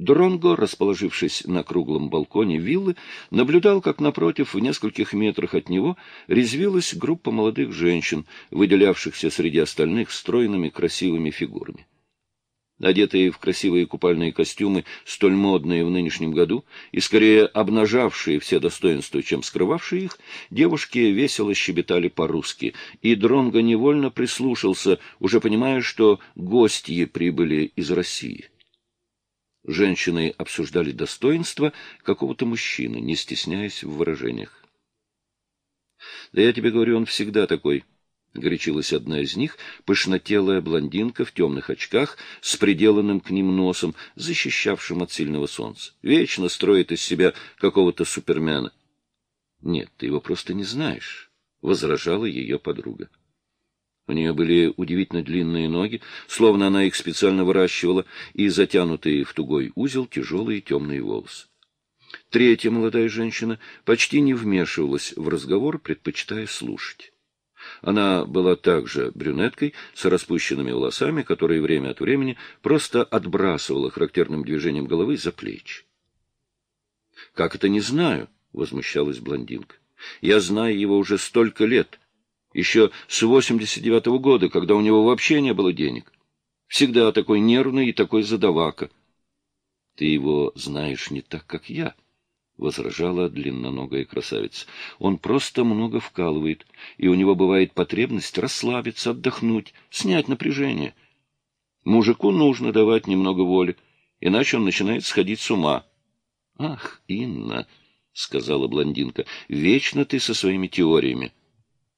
Дронго, расположившись на круглом балконе виллы, наблюдал, как напротив, в нескольких метрах от него, резвилась группа молодых женщин, выделявшихся среди остальных стройными красивыми фигурами. Одетые в красивые купальные костюмы, столь модные в нынешнем году, и скорее обнажавшие все достоинства, чем скрывавшие их, девушки весело щебетали по-русски, и Дронго невольно прислушался, уже понимая, что гости прибыли из России. Женщины обсуждали достоинства какого-то мужчины, не стесняясь в выражениях. — Да я тебе говорю, он всегда такой, — горячилась одна из них, пышнотелая блондинка в темных очках с приделанным к ним носом, защищавшим от сильного солнца. Вечно строит из себя какого-то супермена. — Нет, ты его просто не знаешь, — возражала ее подруга. У нее были удивительно длинные ноги, словно она их специально выращивала, и затянутые в тугой узел тяжелые темные волосы. Третья молодая женщина почти не вмешивалась в разговор, предпочитая слушать. Она была также брюнеткой, с распущенными волосами, которые время от времени просто отбрасывала характерным движением головы за плечи. — Как это не знаю? — возмущалась блондинка. — Я знаю его уже столько лет. Еще с 89-го года, когда у него вообще не было денег. Всегда такой нервный и такой задавака. — Ты его знаешь не так, как я, — возражала длинноногая красавица. — Он просто много вкалывает, и у него бывает потребность расслабиться, отдохнуть, снять напряжение. Мужику нужно давать немного воли, иначе он начинает сходить с ума. — Ах, Инна, — сказала блондинка, — вечно ты со своими теориями. —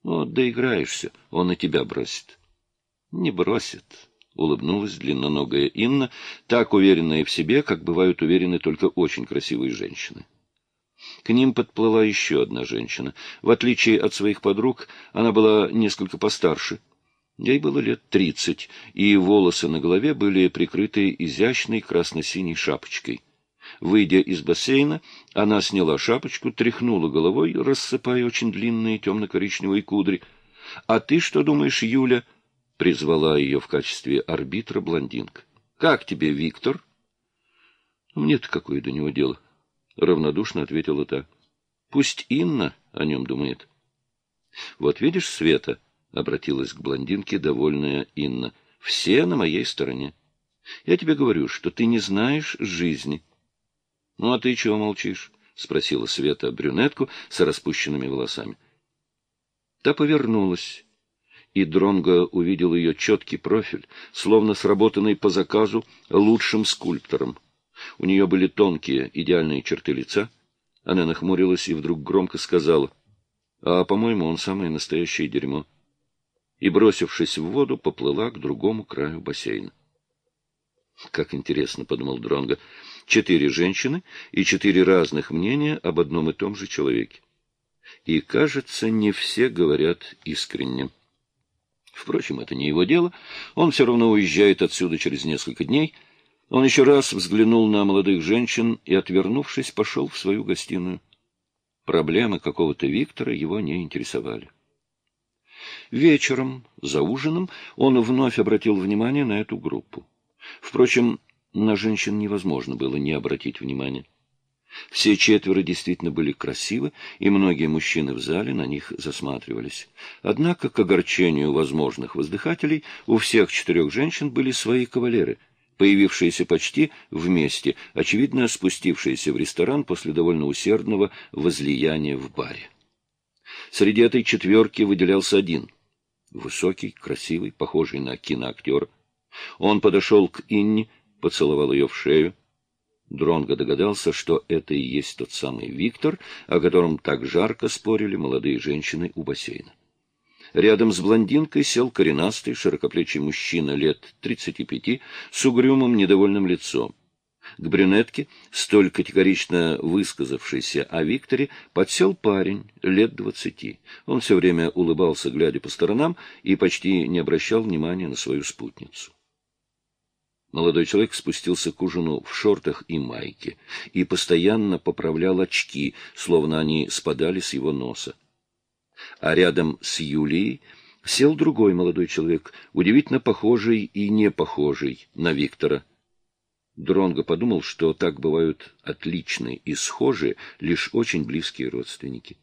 вот доиграешься, он и тебя бросит. — Не бросит, — улыбнулась длинноногая Инна, так уверенная в себе, как бывают уверены только очень красивые женщины. К ним подплыла еще одна женщина. В отличие от своих подруг, она была несколько постарше. Ей было лет тридцать, и волосы на голове были прикрыты изящной красно-синей шапочкой. Выйдя из бассейна, она сняла шапочку, тряхнула головой, рассыпая очень длинные темно-коричневые кудри. — А ты что думаешь, Юля? — призвала ее в качестве арбитра блондинка. — Как тебе, Виктор? — Мне-то какое до него дело? — равнодушно ответила та. — Пусть Инна о нем думает. — Вот видишь, Света, — обратилась к блондинке довольная Инна, — все на моей стороне. Я тебе говорю, что ты не знаешь жизни. —— Ну, а ты чего молчишь? — спросила Света брюнетку с распущенными волосами. Та повернулась, и Дронго увидел ее четкий профиль, словно сработанный по заказу лучшим скульптором. У нее были тонкие, идеальные черты лица. Она нахмурилась и вдруг громко сказала, «А, по-моему, он самое настоящее дерьмо». И, бросившись в воду, поплыла к другому краю бассейна. Как интересно, — подумал Дронго, — четыре женщины и четыре разных мнения об одном и том же человеке. И, кажется, не все говорят искренне. Впрочем, это не его дело. Он все равно уезжает отсюда через несколько дней. Он еще раз взглянул на молодых женщин и, отвернувшись, пошел в свою гостиную. Проблемы какого-то Виктора его не интересовали. Вечером, за ужином, он вновь обратил внимание на эту группу. Впрочем, на женщин невозможно было не обратить внимания. Все четверо действительно были красивы, и многие мужчины в зале на них засматривались. Однако, к огорчению возможных воздыхателей, у всех четырех женщин были свои кавалеры, появившиеся почти вместе, очевидно, спустившиеся в ресторан после довольно усердного возлияния в баре. Среди этой четверки выделялся один — высокий, красивый, похожий на киноактера, он подошел к Инне, поцеловал ее в шею. Дронго догадался, что это и есть тот самый Виктор, о котором так жарко спорили молодые женщины у бассейна. Рядом с блондинкой сел коренастый, широкоплечий мужчина лет тридцати пяти с угрюмым недовольным лицом. К брюнетке, столь категорично высказавшейся о Викторе, подсел парень лет двадцати. Он все время улыбался, глядя по сторонам, и почти не обращал внимания на свою спутницу. Молодой человек спустился к ужину в шортах и майке и постоянно поправлял очки, словно они спадали с его носа. А рядом с Юлией сел другой молодой человек, удивительно похожий и не похожий на Виктора. Дронго подумал, что так бывают отличные и схожие лишь очень близкие родственники.